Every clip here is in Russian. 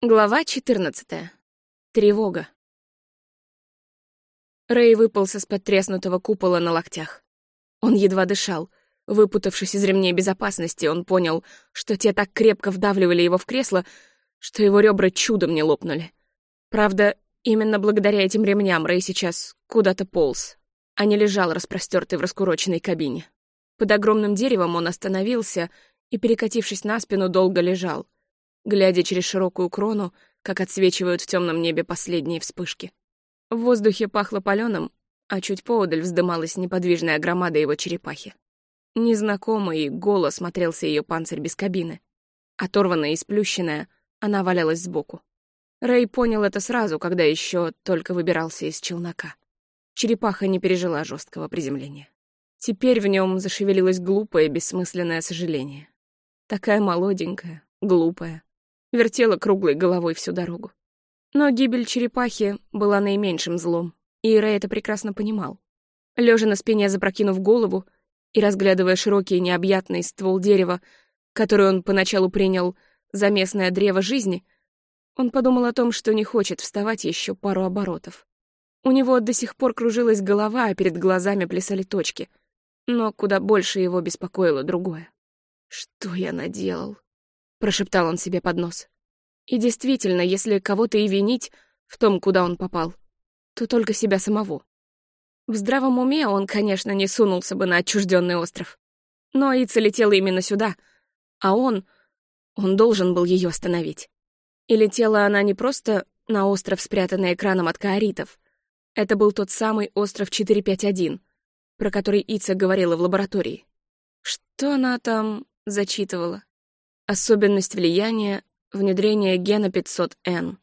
Глава 14. Тревога. Рэй выполз из-под купола на локтях. Он едва дышал. Выпутавшись из ремней безопасности, он понял, что те так крепко вдавливали его в кресло, что его ребра чудом не лопнули. Правда, именно благодаря этим ремням Рэй сейчас куда-то полз, а не лежал распростертый в раскуроченной кабине. Под огромным деревом он остановился и, перекатившись на спину, долго лежал — глядя через широкую крону, как отсвечивают в темном небе последние вспышки. В воздухе пахло паленым, а чуть поодаль вздымалась неподвижная громада его черепахи. Незнакомый голо смотрелся ее панцирь без кабины. Оторванная и сплющенная, она валялась сбоку. Рэй понял это сразу, когда еще только выбирался из челнока. Черепаха не пережила жесткого приземления. Теперь в нем зашевелилось глупое, бессмысленное сожаление. Такая молоденькая, глупая, вертела круглой головой всю дорогу. Но гибель черепахи была наименьшим злом, и Рэй это прекрасно понимал. Лежа на спине, запрокинув голову и разглядывая широкий необъятный ствол дерева, который он поначалу принял за местное древо жизни, он подумал о том, что не хочет вставать еще пару оборотов. У него до сих пор кружилась голова, а перед глазами плясали точки. Но куда больше его беспокоило другое. Что я наделал? — прошептал он себе под нос. И действительно, если кого-то и винить в том, куда он попал, то только себя самого. В здравом уме он, конечно, не сунулся бы на отчужденный остров. Но Ица летела именно сюда, а он... он должен был ее остановить. И летела она не просто на остров, спрятанный экраном от каоритов. Это был тот самый остров 451, про который Ица говорила в лаборатории. Что она там зачитывала? Особенность влияния — внедрение гена 500N.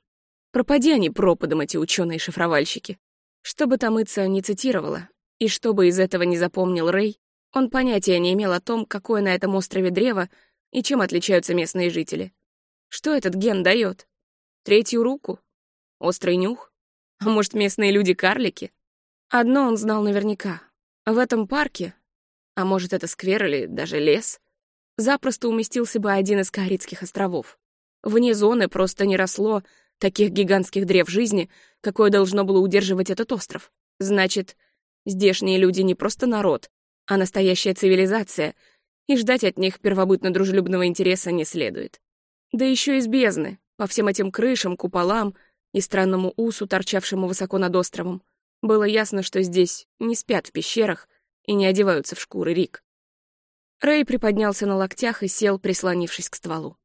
Пропади они пропадом, эти ученые-шифровальщики. Что бы там Ица не цитировала, и что бы из этого не запомнил Рэй, он понятия не имел о том, какое на этом острове древо и чем отличаются местные жители. Что этот ген дает? Третью руку? Острый нюх? А может, местные люди-карлики? Одно он знал наверняка. В этом парке, а может, это сквер или даже лес, запросто уместился бы один из Каоритских островов. Вне зоны просто не росло таких гигантских древ жизни, какое должно было удерживать этот остров. Значит, здешние люди не просто народ, а настоящая цивилизация, и ждать от них первобытно-дружелюбного интереса не следует. Да еще из бездны, по всем этим крышам, куполам и странному усу, торчавшему высоко над островом, было ясно, что здесь не спят в пещерах и не одеваются в шкуры Рик. Рэй приподнялся на локтях и сел, прислонившись к стволу.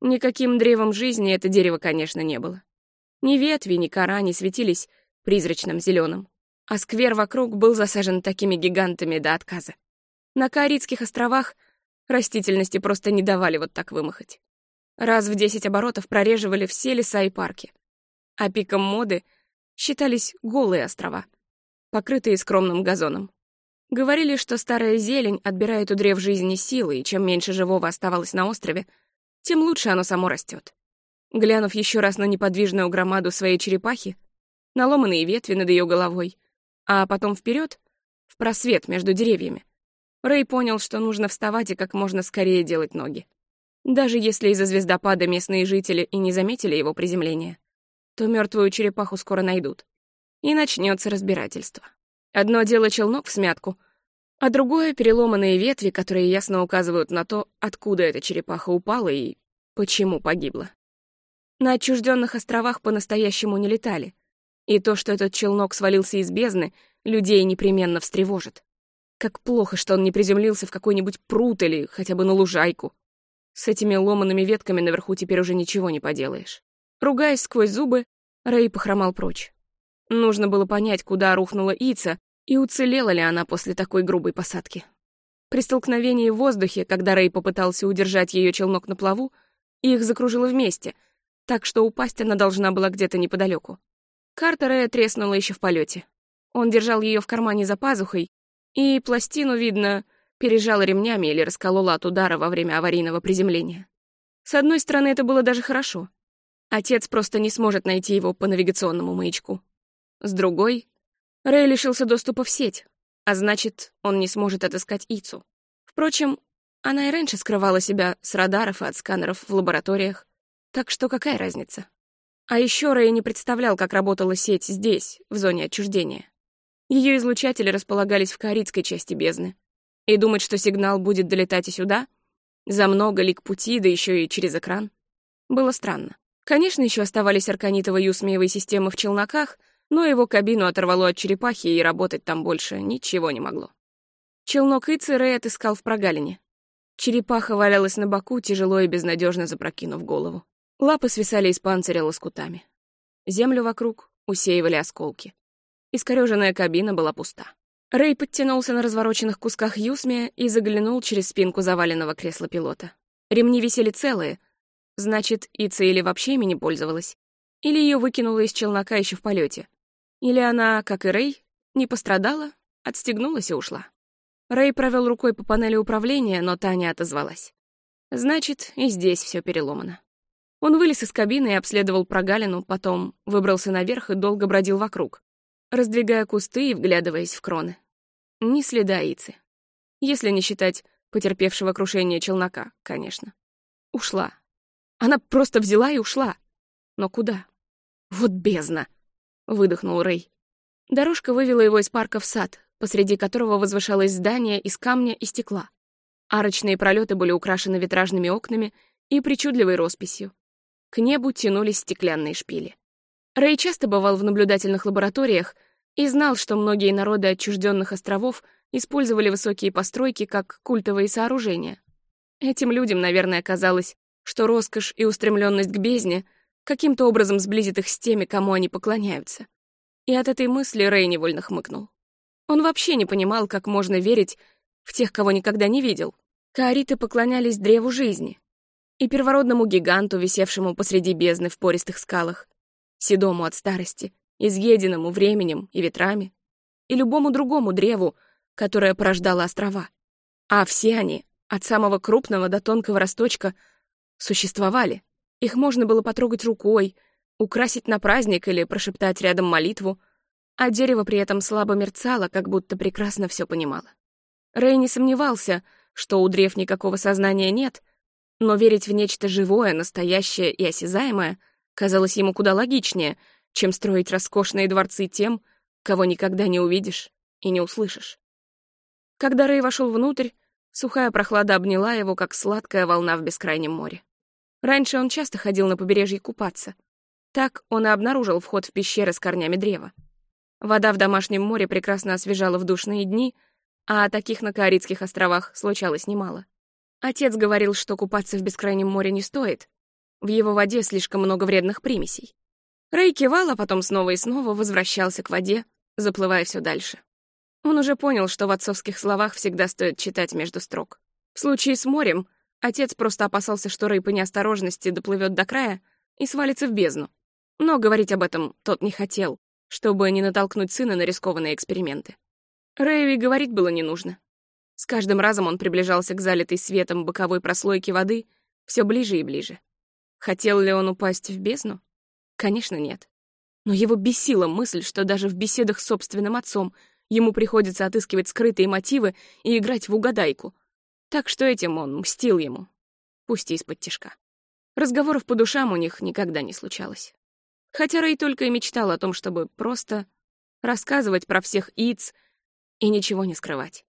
Никаким древом жизни это дерево, конечно, не было. Ни ветви, ни кора не светились призрачным зеленым, а сквер вокруг был засажен такими гигантами до отказа. На Каоритских островах растительности просто не давали вот так вымахать. Раз в десять оборотов прореживали все леса и парки. А пиком моды считались голые острова, покрытые скромным газоном. Говорили, что старая зелень отбирает у древ жизни силы, и чем меньше живого оставалось на острове, тем лучше оно само растет. Глянув еще раз на неподвижную громаду своей черепахи, на ломаные ветви над ее головой, а потом вперед, в просвет между деревьями, Рэй понял, что нужно вставать и как можно скорее делать ноги. Даже если из-за звездопада местные жители и не заметили его приземления, то мертвую черепаху скоро найдут. И начнется разбирательство. Одно дело челнок в смятку, а другое — переломанные ветви, которые ясно указывают на то, откуда эта черепаха упала и почему погибла. На отчужденных островах по-настоящему не летали, и то, что этот челнок свалился из бездны, людей непременно встревожит. Как плохо, что он не приземлился в какой-нибудь пруд или хотя бы на лужайку. С этими ломанными ветками наверху теперь уже ничего не поделаешь. Ругаясь сквозь зубы, Рэй похромал прочь. Нужно было понять, куда рухнула Ица и уцелела ли она после такой грубой посадки. При столкновении в воздухе, когда Рэй попытался удержать ее челнок на плаву, их закружило вместе, так что упасть она должна была где-то неподалеку. Карта Рэя треснула еще в полете. Он держал ее в кармане за пазухой, и пластину, видно, пережал ремнями или расколола от удара во время аварийного приземления. С одной стороны, это было даже хорошо. Отец просто не сможет найти его по навигационному маячку. С другой, Рэй лишился доступа в сеть, а значит, он не сможет отыскать Ицу. Впрочем, она и раньше скрывала себя с радаров и от сканеров в лабораториях, так что какая разница? А еще Рэй не представлял, как работала сеть здесь, в зоне отчуждения. Ее излучатели располагались в Каритской части бездны. И думать, что сигнал будет долетать и сюда, за много лик пути, да еще и через экран, было странно. Конечно, еще оставались арканитово-юсмиевые системы в челноках, но его кабину оторвало от черепахи, и работать там больше ничего не могло. Челнок Ицы Рэй отыскал в прогалине. Черепаха валялась на боку, тяжело и безнадежно запрокинув голову. Лапы свисали из панциря лоскутами. Землю вокруг усеивали осколки. Искорёженная кабина была пуста. Рэй подтянулся на развороченных кусках юсмия и заглянул через спинку заваленного кресла пилота. Ремни висели целые, значит, Ица или вообще ими не пользовалась, или ее выкинуло из челнока еще в полете, или она, как и Рэй, не пострадала, отстегнулась и ушла. Рэй провел рукой по панели управления, но та не отозвалась. Значит, и здесь все переломано. Он вылез из кабины и обследовал прогалину, потом выбрался наверх и долго бродил вокруг, раздвигая кусты и вглядываясь в кроны. Ни следа Ицы. Если не считать потерпевшего крушение челнока, конечно. Ушла. Она просто взяла и ушла. Но куда? Вот бездна! Выдохнул Рэй. Дорожка вывела его из парка в сад, посреди которого возвышалось здание из камня и стекла. Арочные пролеты были украшены витражными окнами и причудливой росписью. К небу тянулись стеклянные шпили. Рэй часто бывал в наблюдательных лабораториях и знал, что многие народы отчужденных островов использовали высокие постройки как культовые сооружения. Этим людям, наверное, казалось, что роскошь и устремленность к бездне каким-то образом сблизит их с теми, кому они поклоняются. И от этой мысли Рэй невольно хмыкнул. Он вообще не понимал, как можно верить в тех, кого никогда не видел. Каариты поклонялись древу жизни и первородному гиганту, висевшему посреди бездны в пористых скалах, седому от старости, изъеденному временем и ветрами, и любому другому древу, которое порождало острова. А все они, от самого крупного до тонкого росточка, существовали. Их можно было потрогать рукой, украсить на праздник или прошептать рядом молитву — а дерево при этом слабо мерцало, как будто прекрасно все понимало. Рэй не сомневался, что у древ никакого сознания нет, но верить в нечто живое, настоящее и осязаемое казалось ему куда логичнее, чем строить роскошные дворцы тем, кого никогда не увидишь и не услышишь. Когда Рэй вошел внутрь, сухая прохлада обняла его, как сладкая волна в бескрайнем море. Раньше он часто ходил на побережье купаться. Так он и обнаружил вход в пещеры с корнями древа. Вода в домашнем море прекрасно освежала в душные дни, а таких на Карибских островах случалось немало. Отец говорил, что купаться в бескрайнем море не стоит. В его воде слишком много вредных примесей. Рэй кивал, а потом снова и снова возвращался к воде, заплывая все дальше. Он уже понял, что в отцовских словах всегда стоит читать между строк. В случае с морем отец просто опасался, что Рэй по неосторожности доплывет до края и свалится в бездну. Но говорить об этом тот не хотел, чтобы не натолкнуть сына на рискованные эксперименты. Рэйви говорить было не нужно. С каждым разом он приближался к залитой светом боковой прослойке воды все ближе и ближе. Хотел ли он упасть в бездну? Конечно, нет. Но его бесила мысль, что даже в беседах с собственным отцом ему приходится отыскивать скрытые мотивы и играть в угадайку. Так что этим он мстил ему, пусть и из-под тишка. Разговоров по душам у них никогда не случалось. Хотя Рэй только и мечтал о том, чтобы просто рассказывать про всех Иц и ничего не скрывать.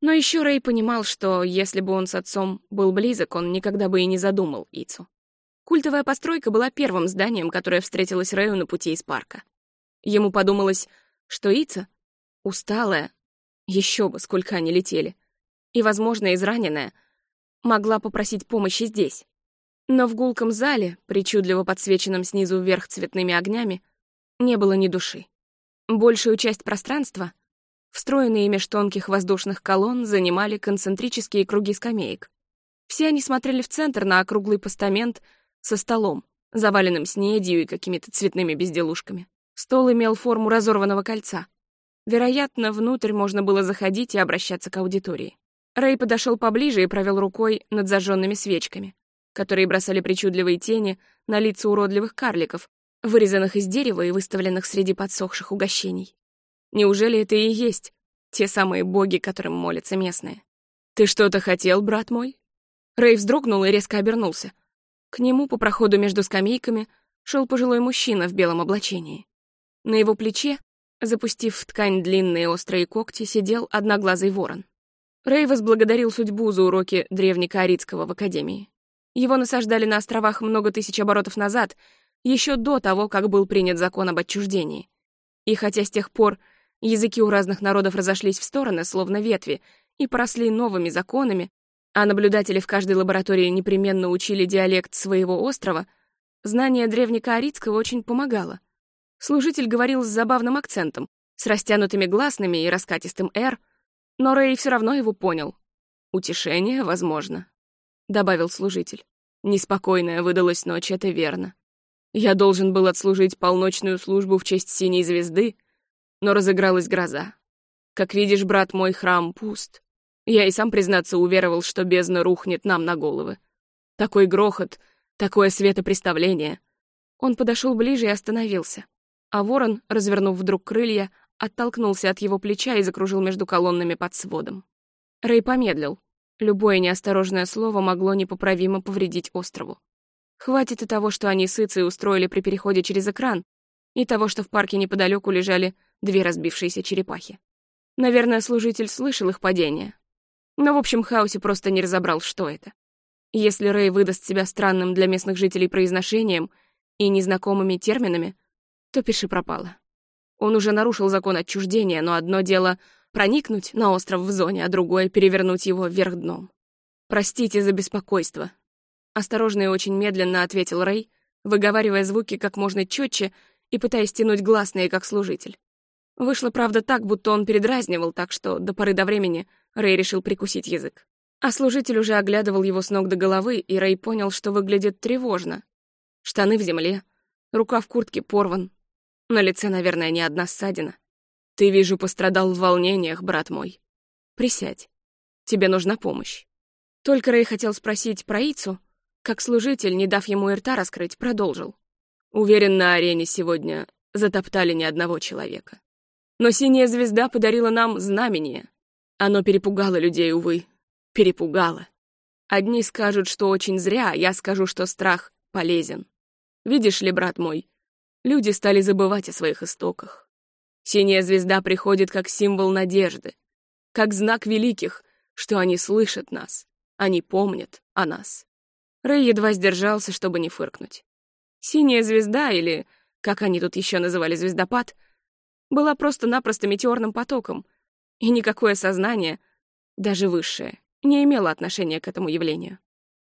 Но еще Рэй понимал, что если бы он с отцом был близок, он никогда бы и не задумал Ицу. Культовая постройка была первым зданием, которое встретилось Рэю на пути из парка. Ему подумалось, что Ица, усталая, еще бы, сколько они летели, и, возможно, израненная, могла попросить помощи здесь. Но в гулком зале, причудливо подсвеченном снизу вверх цветными огнями, не было ни души. Большую часть пространства, встроенные меж тонких воздушных колонн, занимали концентрические круги скамеек. Все они смотрели в центр на округлый постамент со столом, заваленным снедью и какими-то цветными безделушками. Стол имел форму разорванного кольца. Вероятно, внутрь можно было заходить и обращаться к аудитории. Рэй подошел поближе и провел рукой над зажженными свечками которые бросали причудливые тени на лица уродливых карликов, вырезанных из дерева и выставленных среди подсохших угощений. Неужели это и есть те самые боги, которым молятся местные? «Ты что-то хотел, брат мой?» Рэй вздрогнул и резко обернулся. К нему по проходу между скамейками шел пожилой мужчина в белом облачении. На его плече, запустив в ткань длинные острые когти, сидел одноглазый ворон. Рэй возблагодарил судьбу за уроки древнекаоритского в Академии. Его насаждали на островах много тысяч оборотов назад, еще до того, как был принят закон об отчуждении. И хотя с тех пор языки у разных народов разошлись в стороны, словно ветви, и поросли новыми законами, а наблюдатели в каждой лаборатории непременно учили диалект своего острова, знание древнекаоритского очень помогало. Служитель говорил с забавным акцентом, с растянутыми гласными и раскатистым «р», но Рэй все равно его понял. «Утешение, возможно», — добавил служитель. «Неспокойная выдалась ночь, это верно. Я должен был отслужить полночную службу в честь синей звезды, но разыгралась гроза. Как видишь, брат мой, храм пуст. Я и сам, признаться, уверовал, что бездна рухнет нам на головы. Такой грохот, такое светопреставление. Он подошел ближе и остановился. А ворон, развернув вдруг крылья, оттолкнулся от его плеча и закружил между колоннами под сводом. Рэй помедлил. Любое неосторожное слово могло непоправимо повредить острову. Хватит и того, что они с Ицей устроили при переходе через экран, и того, что в парке неподалеку лежали две разбившиеся черепахи. Наверное, служитель слышал их падение. Но в общем хаосе просто не разобрал, что это. Если Рэй выдаст себя странным для местных жителей произношением и незнакомыми терминами, то пиши пропало. Он уже нарушил закон отчуждения, но одно дело — проникнуть на остров в зоне, а другое — перевернуть его вверх дном. «Простите за беспокойство», Осторожно и очень медленно ответил Рэй, выговаривая звуки как можно четче и пытаясь тянуть гласные, как служитель. Вышло, правда, так, будто он передразнивал, так что до поры до времени Рэй решил прикусить язык. А служитель уже оглядывал его с ног до головы, и Рэй понял, что выглядит тревожно. Штаны в земле, рука в куртке порван. На лице, наверное, не одна ссадина. Ты, вижу, пострадал в волнениях, брат мой. Присядь. Тебе нужна помощь. Только Рэй хотел спросить про Ицу, как служитель, не дав ему и рта раскрыть, продолжил. Уверен, на арене сегодня затоптали ни одного человека. Но синяя звезда подарила нам знамение. Оно перепугало людей, увы. Перепугало. Одни скажут, что очень зря, а я скажу, что страх полезен. Видишь ли, брат мой, люди стали забывать о своих истоках. Синяя звезда приходит как символ надежды, как знак великих, что они слышат нас, они помнят о нас. Рэй едва сдержался, чтобы не фыркнуть. Синяя звезда, или, как они тут еще называли звездопад, была просто-напросто метеорным потоком, и никакое сознание, даже высшее, не имело отношения к этому явлению.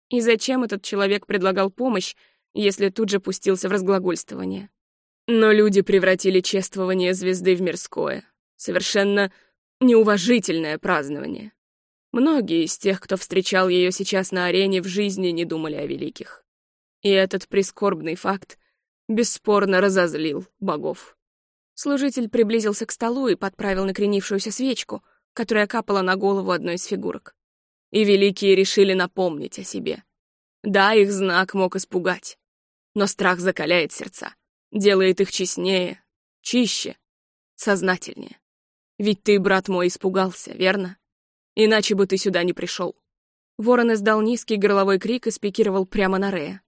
И зачем этот человек предлагал помощь, если тут же пустился в разглагольствование? Но люди превратили чествование звезды в мирское, совершенно неуважительное празднование. Многие из тех, кто встречал ее сейчас на арене, в жизни не думали о великих. И этот прискорбный факт бесспорно разозлил богов. Служитель приблизился к столу и подправил накренившуюся свечку, которая капала на голову одной из фигурок. И великие решили напомнить о себе. Да, их знак мог испугать, но страх закаляет сердца, делает их честнее, чище, сознательнее. Ведь ты, брат мой, испугался, верно? Иначе бы ты сюда не пришел. Ворон издал низкий горловой крик и спикировал прямо на Рея.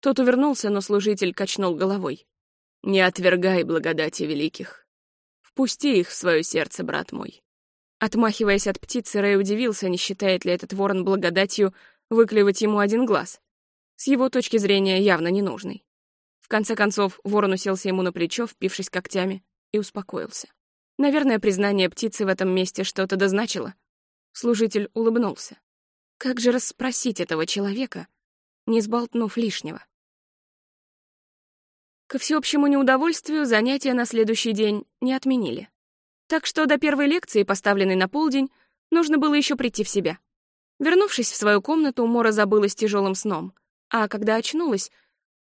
Тот увернулся, но служитель качнул головой. «Не отвергай благодати великих. Впусти их в свое сердце, брат мой». Отмахиваясь от птицы, Рэй удивился, не считает ли этот ворон благодатью выклевать ему один глаз. С его точки зрения явно ненужный. В конце концов, ворон уселся ему на плечо, впившись когтями, и успокоился. Наверное, признание птицы в этом месте что-то дозначило — Служитель улыбнулся. Как же расспросить этого человека, не сболтнув лишнего? Ко всеобщему неудовольствию занятия на следующий день не отменили. Так что до первой лекции, поставленной на полдень, нужно было еще прийти в себя. Вернувшись в свою комнату, Мора забылась тяжелым сном, а когда очнулась,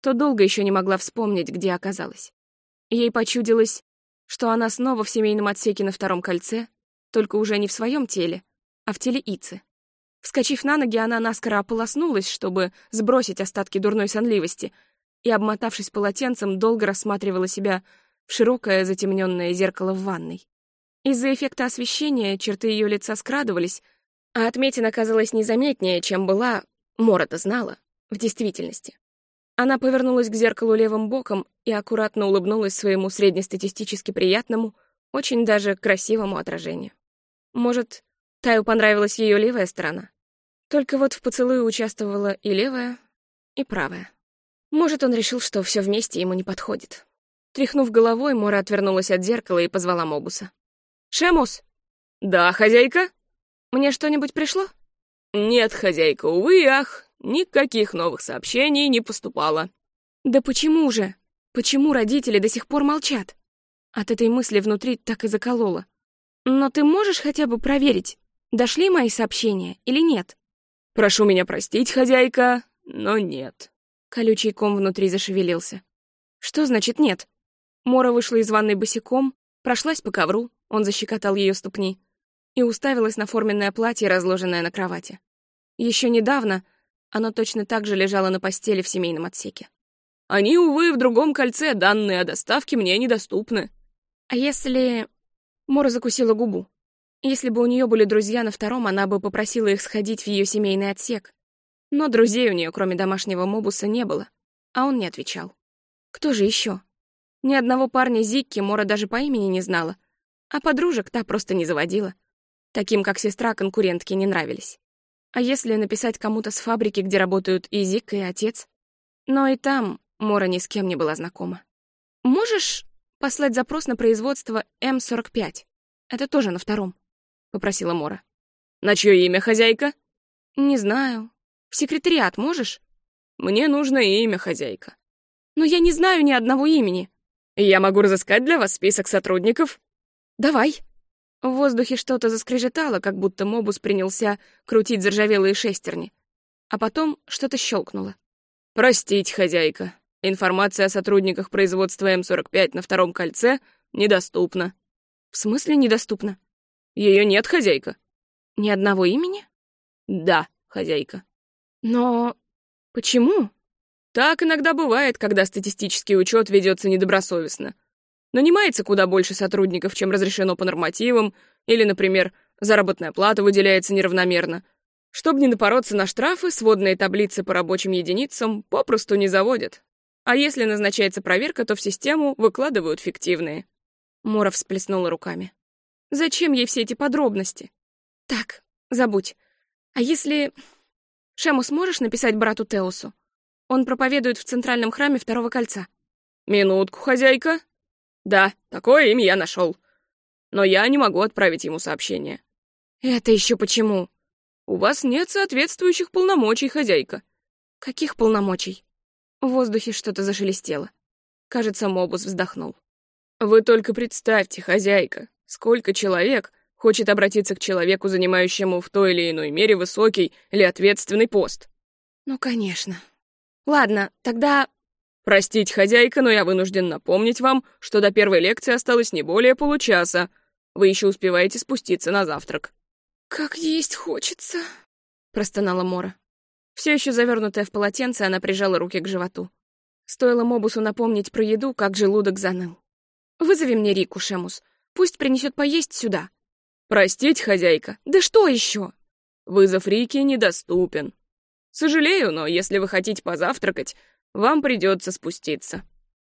то долго еще не могла вспомнить, где оказалась. Ей почудилось, что она снова в семейном отсеке на втором кольце, только уже не в своем теле, а в теле Ицы. Вскочив на ноги, она наскоро ополоснулась, чтобы сбросить остатки дурной сонливости, и, обмотавшись полотенцем, долго рассматривала себя в широкое затемненное зеркало в ванной. Из-за эффекта освещения черты ее лица скрадывались, а отметина казалась незаметнее, чем была, Мора-то знала, в действительности. Она повернулась к зеркалу левым боком и аккуратно улыбнулась своему среднестатистически приятному, очень даже красивому отражению. Может, Таю понравилась ее левая сторона? Только вот в поцелуе участвовала и левая, и правая. Может, он решил, что все вместе ему не подходит. Тряхнув головой, Мора отвернулась от зеркала и позвала Мобуса. «Шемус!» «Да, хозяйка?» «Мне что-нибудь пришло?» «Нет, хозяйка, увы ах, никаких новых сообщений не поступало». «Да почему же? Почему родители до сих пор молчат?» От этой мысли внутри так и закололо. «Но ты можешь хотя бы проверить, дошли мои сообщения или нет?» «Прошу меня простить, хозяйка, но нет». Колючий ком внутри зашевелился. «Что значит нет?» Мора вышла из ванной босиком, прошлась по ковру, он защекотал ее ступни, и уставилась на форменное платье, разложенное на кровати. Еще недавно оно точно так же лежало на постели в семейном отсеке. «Они, увы, в другом кольце, данные о доставке мне недоступны». «А если...» Мора закусила губу. Если бы у нее были друзья на втором, она бы попросила их сходить в ее семейный отсек. Но друзей у нее, кроме домашнего мобуса, не было, а он не отвечал. Кто же еще? Ни одного парня Зикки Мора даже по имени не знала, а подружек та просто не заводила. Таким, как сестра, конкурентки не нравились. А если написать кому-то с фабрики, где работают и Зикка, и отец? Но и там Мора ни с кем не была знакома. «Можешь послать запрос на производство М-45? Это тоже на втором», — попросила Мора. «На чье имя, хозяйка?» «Не знаю. В секретариат можешь?» «Мне нужно имя, хозяйка». «Но я не знаю ни одного имени». «Я могу разыскать для вас список сотрудников?» «Давай». В воздухе что-то заскрежетало, как будто Мобус принялся крутить заржавелые шестерни. А потом что-то щелкнуло. «Простите, хозяйка, информация о сотрудниках производства М-45 на втором кольце недоступна». «В смысле недоступна?» Ее нет, хозяйка». «Ни одного имени?» «Да, хозяйка». «Но почему?» Так иногда бывает, когда статистический учет ведется недобросовестно. Нанимается куда больше сотрудников, чем разрешено по нормативам, или, например, заработная плата выделяется неравномерно. Чтобы не напороться на штрафы, сводные таблицы по рабочим единицам попросту не заводят. А если назначается проверка, то в систему выкладывают фиктивные. Мора всплеснула руками. Зачем ей все эти подробности? Так, забудь. А если... Шему сможешь написать брату Теосу? Он проповедует в центральном храме Второго Кольца. «Минутку, хозяйка». «Да, такое имя я нашел. Но я не могу отправить ему сообщение». «Это еще почему?» «У вас нет соответствующих полномочий, хозяйка». «Каких полномочий?» В воздухе что-то зашелестело. Кажется, Мобус вздохнул. «Вы только представьте, хозяйка, сколько человек хочет обратиться к человеку, занимающему в той или иной мере высокий или ответственный пост». «Ну, конечно», Ладно, тогда... Простите, хозяйка, но я вынужден напомнить вам, что до первой лекции осталось не более получаса. Вы еще успеваете спуститься на завтрак. Как есть хочется, простонала Мора. Все еще завернутая в полотенце, она прижала руки к животу. Стоило Мобусу напомнить про еду, как желудок заныл. «Вызови мне Рику, Шемус. Пусть принесет поесть сюда». «Простите, хозяйка». «Да что еще?» «Вызов Рики недоступен», Сожалею, но если вы хотите позавтракать, вам придется спуститься».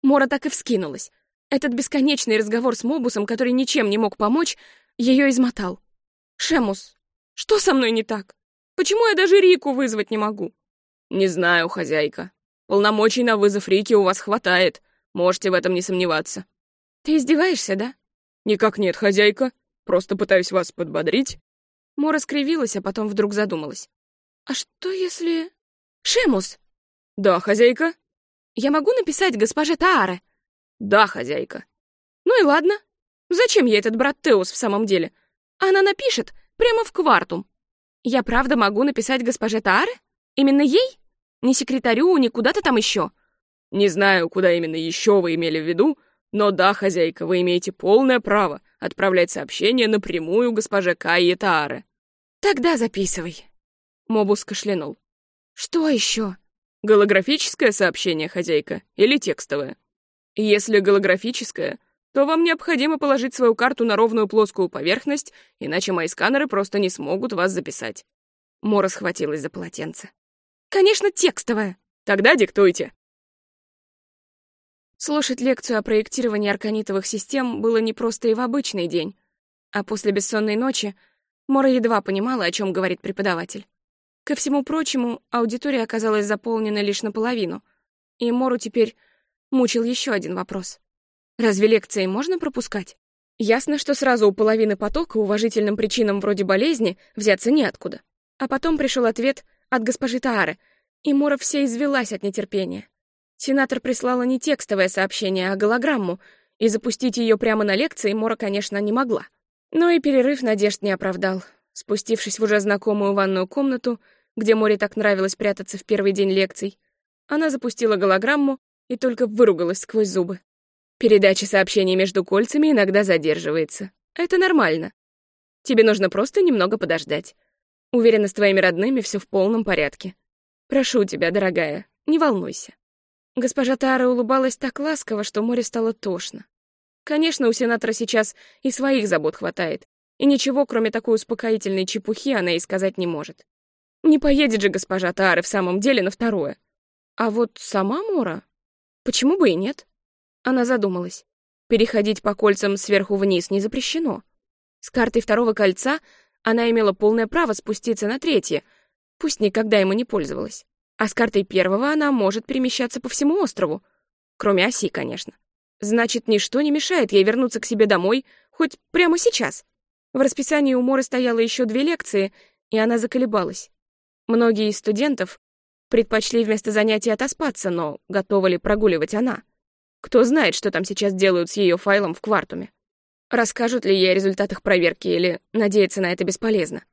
Мора так и вскинулась. Этот бесконечный разговор с Мобусом, который ничем не мог помочь, ее измотал. «Шемус, что со мной не так? Почему я даже Рику вызвать не могу?» «Не знаю, хозяйка. Полномочий на вызов Рики у вас хватает. Можете в этом не сомневаться». «Ты издеваешься, да?» «Никак нет, хозяйка. Просто пытаюсь вас подбодрить». Мора скривилась, а потом вдруг задумалась. «А что если...» «Шемус!» «Да, хозяйка?» «Я могу написать госпоже Тааре?» «Да, хозяйка». «Ну и ладно. Зачем ей этот брат Теус в самом деле? Она напишет прямо в квартум. Я правда могу написать госпоже Тааре? Именно ей? Не секретарю, не куда-то там еще?» «Не знаю, куда именно еще вы имели в виду, но да, хозяйка, вы имеете полное право отправлять сообщение напрямую госпоже Кайе Тааре». «Тогда записывай». Мобус кашлянул. «Что еще?» «Голографическое сообщение, хозяйка, или текстовое? Если голографическое, то вам необходимо положить свою карту на ровную плоскую поверхность, иначе мои сканеры просто не смогут вас записать». Мора схватилась за полотенце. «Конечно, текстовое!» «Тогда диктуйте!» Слушать лекцию о проектировании арканитовых систем было непросто и в обычный день, а после бессонной ночи Мора едва понимала, о чем говорит преподаватель. Ко всему прочему, аудитория оказалась заполнена лишь наполовину, и Мору теперь мучил еще один вопрос. Разве лекции можно пропускать? Ясно, что сразу у половины потока уважительным причинам вроде болезни взяться неоткуда. А потом пришел ответ от госпожи Таары, и Мора вся извелась от нетерпения. Сенатор прислала не текстовое сообщение, а голограмму, и запустить ее прямо на лекции Мора, конечно, не могла. Но и перерыв надежд не оправдал. Спустившись в уже знакомую ванную комнату, где Море так нравилось прятаться в первый день лекций, она запустила голограмму и только выругалась сквозь зубы. Передача сообщений между кольцами иногда задерживается. Это нормально. Тебе нужно просто немного подождать. Уверена, с твоими родными все в полном порядке. Прошу тебя, дорогая, не волнуйся. Госпожа Тара улыбалась так ласково, что море стало тошно. Конечно, у сенатора сейчас и своих забот хватает, и ничего, кроме такой успокоительной чепухи, она и сказать не может. Не поедет же госпожа Тара в самом деле на второе. А вот сама Мора? Почему бы и нет? Она задумалась. Переходить по кольцам сверху вниз не запрещено. С картой второго кольца она имела полное право спуститься на третье, пусть никогда ему не пользовалась. А с картой первого она может перемещаться по всему острову. Кроме оси, конечно. Значит, ничто не мешает ей вернуться к себе домой хоть прямо сейчас. В расписании у Моры стояло еще две лекции, и она заколебалась. Многие из студентов предпочли вместо занятий отоспаться, но готова ли прогуливать она? Кто знает, что там сейчас делают с ее файлом в квартуме? Расскажут ли ей о результатах проверки или надеяться на это бесполезно?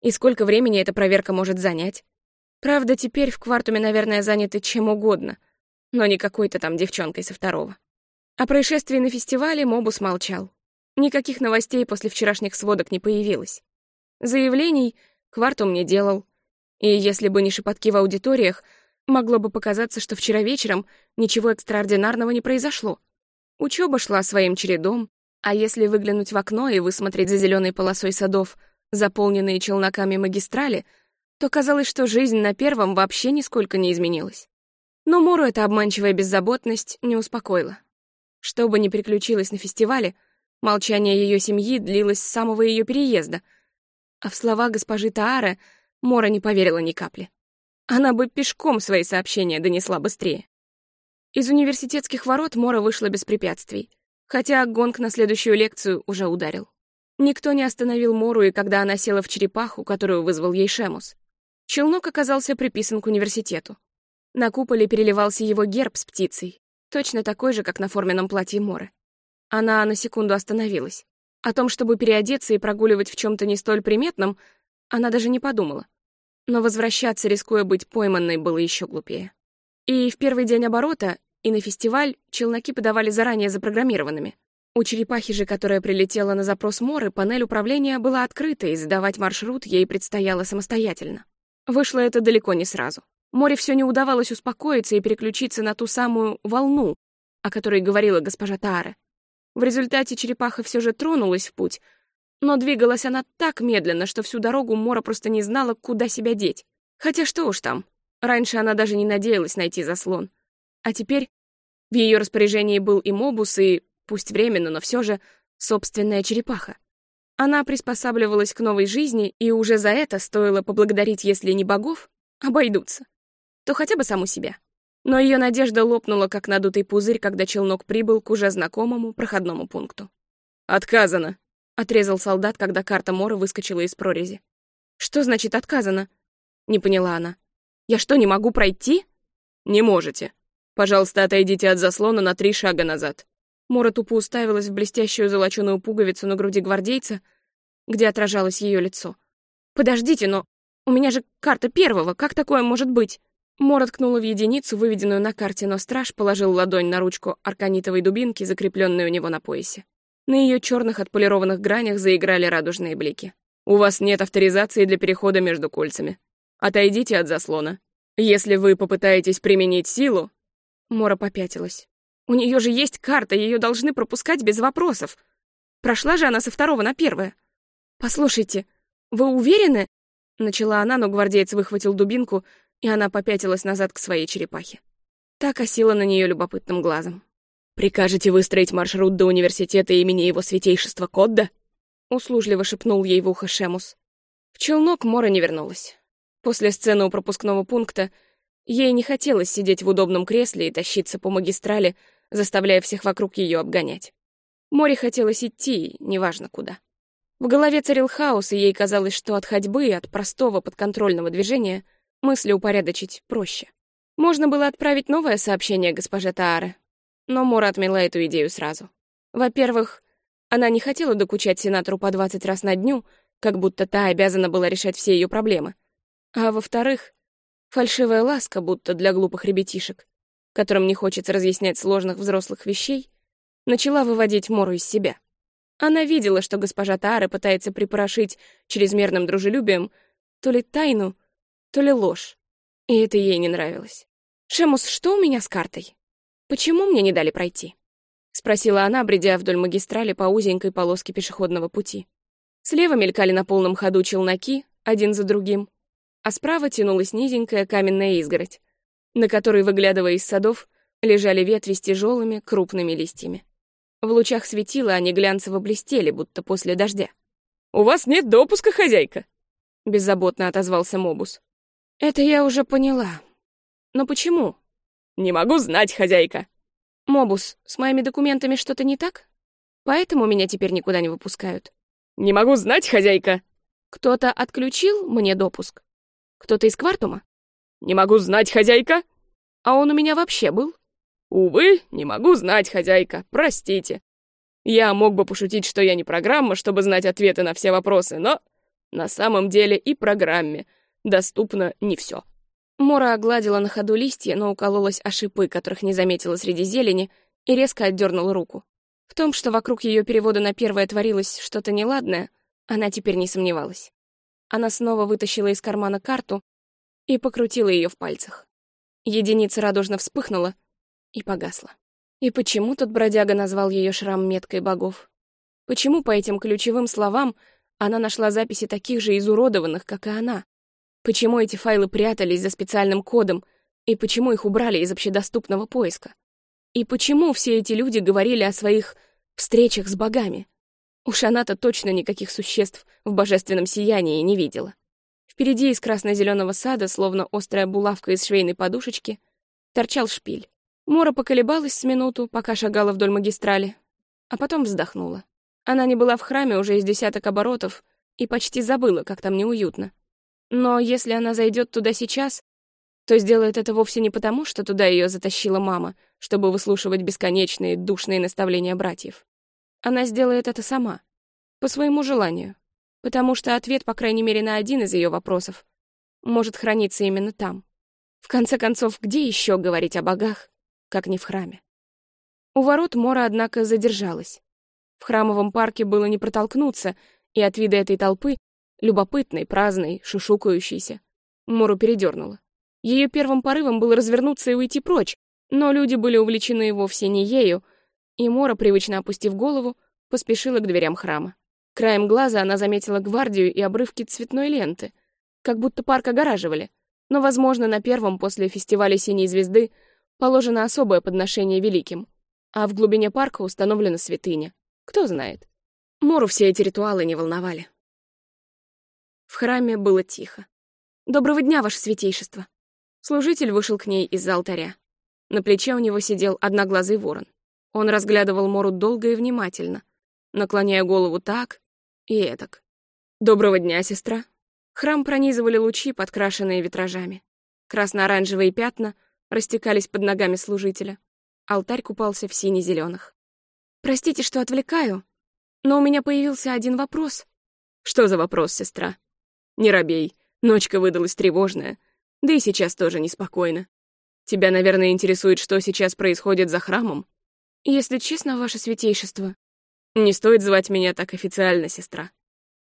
И сколько времени эта проверка может занять? Правда, теперь в квартуме, наверное, заняты чем угодно, но не какой-то там девчонкой со второго. О происшествии на фестивале Мобус молчал. Никаких новостей после вчерашних сводок не появилось. Заявлений квартум не делал. И если бы не шепотки в аудиториях, могло бы показаться, что вчера вечером ничего экстраординарного не произошло. Учеба шла своим чередом, а если выглянуть в окно и высмотреть за зеленой полосой садов, заполненные челноками магистрали — то казалось, что жизнь на первом вообще нисколько не изменилась. Но Мору эта обманчивая беззаботность не успокоила. Что бы ни приключилось на фестивале, молчание ее семьи длилось с самого ее переезда, а в слова госпожи Таары Мора не поверила ни капли. Она бы пешком свои сообщения донесла быстрее. Из университетских ворот Мора вышла без препятствий, хотя гонг на следующую лекцию уже ударил. Никто не остановил Мору, и когда она села в черепаху, которую вызвал ей Шемус. Челнок оказался приписан к университету. На куполе переливался его герб с птицей, точно такой же, как на форменном платье Моры. Она на секунду остановилась. О том, чтобы переодеться и прогуливать в чем то не столь приметном, она даже не подумала. Но возвращаться, рискуя быть пойманной, было еще глупее. И в первый день оборота, и на фестиваль челноки подавали заранее запрограммированными. У черепахи же, которая прилетела на запрос Моры, панель управления была открыта, и задавать маршрут ей предстояло самостоятельно. Вышло это далеко не сразу. Море все не удавалось успокоиться и переключиться на ту самую волну, о которой говорила госпожа Таара. В результате черепаха все же тронулась в путь, но двигалась она так медленно, что всю дорогу Мора просто не знала, куда себя деть. Хотя что уж там, раньше она даже не надеялась найти заслон. А теперь в ее распоряжении был и мобус, и, пусть временно, но все же, собственная черепаха. Она приспосабливалась к новой жизни, и уже за это стоило поблагодарить, если не богов, обойдутся, то хотя бы саму себя. Но ее надежда лопнула, как надутый пузырь, когда челнок прибыл к уже знакомому проходному пункту. «Отказано», — отрезал солдат, когда карта Мора выскочила из прорези. «Что значит «отказано»?» — не поняла она. «Я что, не могу пройти?» «Не можете. Пожалуйста, отойдите от заслона на три шага назад». Мора тупо уставилась в блестящую золоченую пуговицу на груди гвардейца, где отражалось ее лицо. «Подождите, но у меня же карта первого, как такое может быть?» Мора ткнула в единицу, выведенную на карте, но страж положил ладонь на ручку арканитовой дубинки, закрепленной у него на поясе. На ее черных отполированных гранях заиграли радужные блики. «У вас нет авторизации для перехода между кольцами. Отойдите от заслона. Если вы попытаетесь применить силу...» Мора попятилась. У нее же есть карта, ее должны пропускать без вопросов. Прошла же она со второго на первое. «Послушайте, вы уверены?» Начала она, но гвардеец выхватил дубинку, и она попятилась назад к своей черепахе. Так осела на нее любопытным глазом. «Прикажете выстроить маршрут до университета имени его святейшества Кодда?» — услужливо шепнул ей в ухо Шемус. В челнок Мора не вернулась. После сцены у пропускного пункта ей не хотелось сидеть в удобном кресле и тащиться по магистрали, заставляя всех вокруг ее обгонять. Море хотелось идти, неважно куда. В голове царил хаос, и ей казалось, что от ходьбы и от простого подконтрольного движения мысли упорядочить проще. Можно было отправить новое сообщение госпоже Тааре, но Мора отмела эту идею сразу. Во-первых, она не хотела докучать сенатору по 20 раз на дню, как будто та обязана была решать все ее проблемы. А во-вторых, фальшивая ласка, будто для глупых ребятишек, которым не хочется разъяснять сложных взрослых вещей, начала выводить Мору из себя. Она видела, что госпожа Таара пытается припорошить чрезмерным дружелюбием то ли тайну, то ли ложь, и это ей не нравилось. «Шемус, что у меня с картой? Почему мне не дали пройти?» — спросила она, бредя вдоль магистрали по узенькой полоске пешеходного пути. Слева мелькали на полном ходу челноки, один за другим, а справа тянулась низенькая каменная изгородь, на которой, выглядывая из садов, лежали ветви с тяжелыми крупными листьями. В лучах светила они глянцево блестели, будто после дождя. «У вас нет допуска, хозяйка!» — беззаботно отозвался Мобус. «Это я уже поняла. Но почему?» «Не могу знать, хозяйка!» «Мобус, с моими документами что-то не так? Поэтому меня теперь никуда не выпускают?» «Не могу знать, хозяйка!» «Кто-то отключил мне допуск? Кто-то из Квартума?» «Не могу знать, хозяйка!» «А он у меня вообще был?» «Увы, не могу знать, хозяйка, простите. Я мог бы пошутить, что я не программа, чтобы знать ответы на все вопросы, но на самом деле и программе доступно не все. Мора огладила на ходу листья, но укололась о шипы, которых не заметила среди зелени, и резко отдернула руку. В том, что вокруг ее перевода на первое творилось что-то неладное, она теперь не сомневалась. Она снова вытащила из кармана карту и покрутила ее в пальцах. Единица радужно вспыхнула, и погасла. И почему тот бродяга назвал ее шрам меткой богов? Почему по этим ключевым словам она нашла записи таких же изуродованных, как и она? Почему эти файлы прятались за специальным кодом, и почему их убрали из общедоступного поиска? И почему все эти люди говорили о своих встречах с богами? Уж она-то точно никаких существ в божественном сиянии не видела. Впереди из красно-зеленого сада, словно острая булавка из швейной подушечки, торчал шпиль. Мора поколебалась с минуту, пока шагала вдоль магистрали, а потом вздохнула. Она не была в храме уже из десяток оборотов и почти забыла, как там неуютно. Но если она зайдет туда сейчас, то сделает это вовсе не потому, что туда ее затащила мама, чтобы выслушивать бесконечные душные наставления братьев. Она сделает это сама, по своему желанию, потому что ответ, по крайней мере, на один из ее вопросов может храниться именно там. В конце концов, где еще говорить о богах, как не в храме. У ворот Мора, однако, задержалась. В храмовом парке было не протолкнуться, и от вида этой толпы, любопытной, праздной, шушукающейся, Мору передернула. Ее первым порывом было развернуться и уйти прочь, но люди были увлечены вовсе не ею, и Мора, привычно опустив голову, поспешила к дверям храма. Краем глаза она заметила гвардию и обрывки цветной ленты, как будто парк огораживали, но, возможно, на первом после фестиваля «Синей звезды» положено особое подношение великим, а в глубине парка установлена святыня. Кто знает. Мору все эти ритуалы не волновали. В храме было тихо. «Доброго дня, ваше святейшество!» Служитель вышел к ней из-за алтаря. На плече у него сидел одноглазый ворон. Он разглядывал Мору долго и внимательно, наклоняя голову так и этак. «Доброго дня, сестра!» Храм пронизывали лучи, подкрашенные витражами. Красно-оранжевые пятна — растекались под ногами служителя. Алтарь купался в сине-зеленых. «Простите, что отвлекаю, но у меня появился один вопрос». «Что за вопрос, сестра?» «Не робей, ночка выдалась тревожная, да и сейчас тоже неспокойно. Тебя, наверное, интересует, что сейчас происходит за храмом?» «Если честно, ваше святейшество...» «Не стоит звать меня так официально, сестра.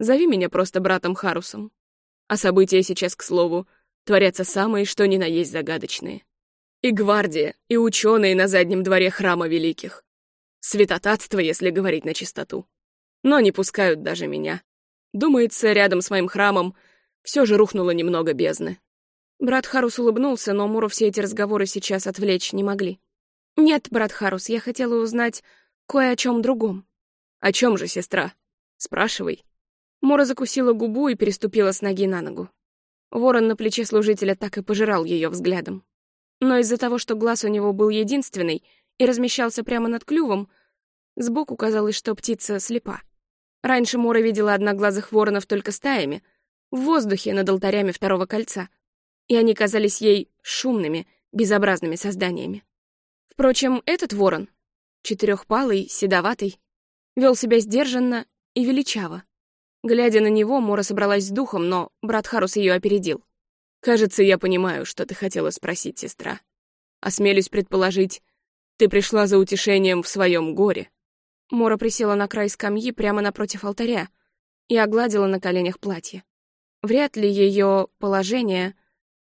Зови меня просто братом Харусом. А события сейчас, к слову, творятся самые что ни на есть загадочные. И гвардия, и ученые на заднем дворе храма великих. Святотатство, если говорить на чистоту. Но не пускают даже меня. Думается, рядом с моим храмом все же рухнуло немного бездны. Брат Харус улыбнулся, но Муру все эти разговоры сейчас отвлечь не могли. «Нет, брат Харус, я хотела узнать кое о чем другом». «О чем же, сестра? Спрашивай». Мора закусила губу и переступила с ноги на ногу. Ворон на плече служителя так и пожирал ее взглядом. Но из-за того, что глаз у него был единственный и размещался прямо над клювом, сбоку казалось, что птица слепа. Раньше Мора видела одноглазых воронов только стаями, в воздухе над алтарями второго кольца, и они казались ей шумными, безобразными созданиями. Впрочем, этот ворон, четырехпалый, седоватый, вел себя сдержанно и величаво. Глядя на него, Мора собралась с духом, но брат Харус ее опередил. «Кажется, я понимаю, что ты хотела спросить, сестра. Осмелюсь предположить, ты пришла за утешением в своем горе». Мора присела на край скамьи прямо напротив алтаря и огладила на коленях платье. Вряд ли ее положение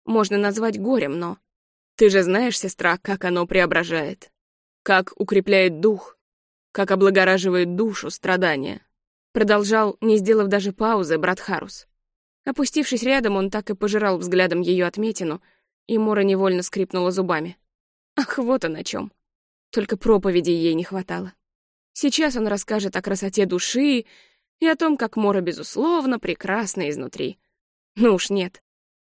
можно назвать горем, но... Ты же знаешь, сестра, как оно преображает, как укрепляет дух, как облагораживает душу страдания. Продолжал, не сделав даже паузы, брат Харус. Опустившись рядом, он так и пожирал взглядом ее отметину, и Мора невольно скрипнула зубами. Ах, вот он о чем. Только проповеди ей не хватало. Сейчас он расскажет о красоте души и о том, как Мора, безусловно, прекрасна изнутри. Ну уж нет.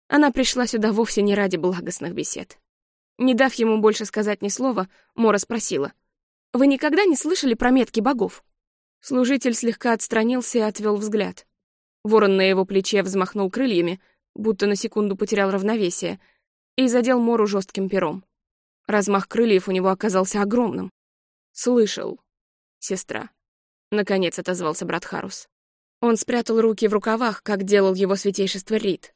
Она пришла сюда вовсе не ради благостных бесед. Не дав ему больше сказать ни слова, Мора спросила. «Вы никогда не слышали про метки богов?» Служитель слегка отстранился и отвел взгляд. Ворон на его плече взмахнул крыльями, будто на секунду потерял равновесие, и задел Мору жестким пером. Размах крыльев у него оказался огромным. «Слышал, сестра», — наконец отозвался брат Харус. Он спрятал руки в рукавах, как делал его святейшество Рид.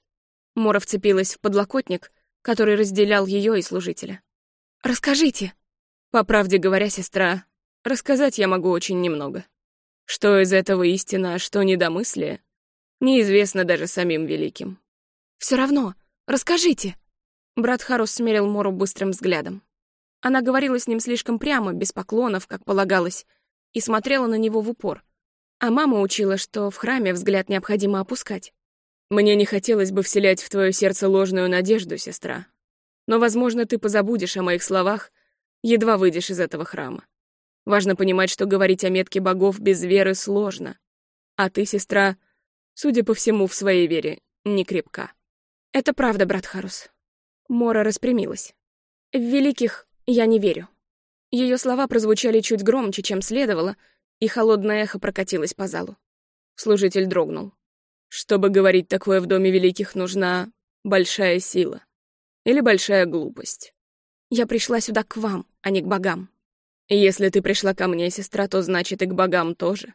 Мора вцепилась в подлокотник, который разделял ее и служителя. «Расскажите!» «По правде говоря, сестра, рассказать я могу очень немного. Что из этого истина, а что недомыслие, неизвестно даже самим великим. Все равно, расскажите. Брат Харус смерил Мору быстрым взглядом. Она говорила с ним слишком прямо, без поклонов, как полагалось, и смотрела на него в упор. А мама учила, что в храме взгляд необходимо опускать. Мне не хотелось бы вселять в твое сердце ложную надежду, сестра. Но, возможно, ты позабудешь о моих словах, едва выйдешь из этого храма. Важно понимать, что говорить о метке богов без веры сложно. А ты, сестра, судя по всему, в своей вере не крепка. Это правда, брат Харус. Мора распрямилась. В великих я не верю. Ее слова прозвучали чуть громче, чем следовало, и холодное эхо прокатилось по залу. Служитель дрогнул. Чтобы говорить такое в Доме Великих, нужна большая сила. Или большая глупость. Я пришла сюда к вам, а не к богам. Если ты пришла ко мне, сестра, то значит и к богам тоже.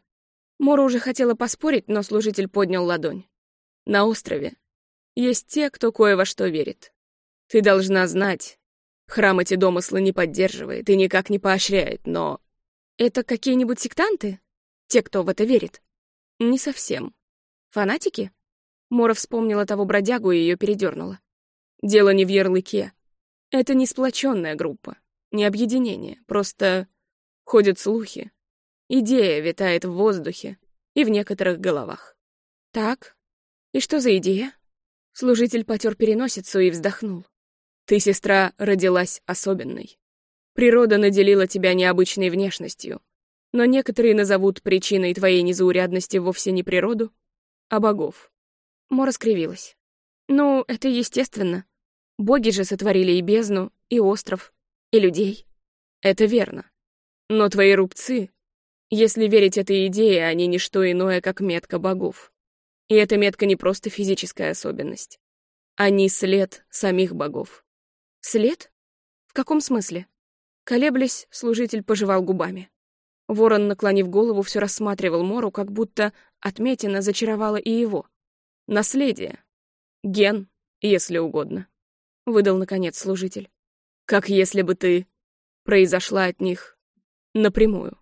Мора уже хотела поспорить, но служитель поднял ладонь. На острове есть те, кто кое во что верит. Ты должна знать, храм эти домыслы не поддерживает и никак не поощряет, но... Это какие-нибудь сектанты? Те, кто в это верит? Не совсем. Фанатики? Мора вспомнила того бродягу и ее передернула. Дело не в ярлыке. Это не сплоченная группа не объединение, просто ходят слухи. Идея витает в воздухе и в некоторых головах. Так, и что за идея? Служитель потер переносицу и вздохнул. Ты, сестра, родилась особенной. Природа наделила тебя необычной внешностью, но некоторые назовут причиной твоей незаурядности вовсе не природу, а богов. Мора скривилась. Ну, это естественно. Боги же сотворили и бездну, и остров, и людей. Это верно. Но твои рубцы, если верить этой идее, они не что иное, как метка богов. И эта метка не просто физическая особенность. Они след самих богов. След? В каком смысле? Колеблясь, служитель пожевал губами. Ворон, наклонив голову, все рассматривал Мору, как будто отметина зачаровала и его. Наследие. Ген, если угодно. Выдал, наконец, служитель как если бы ты произошла от них напрямую.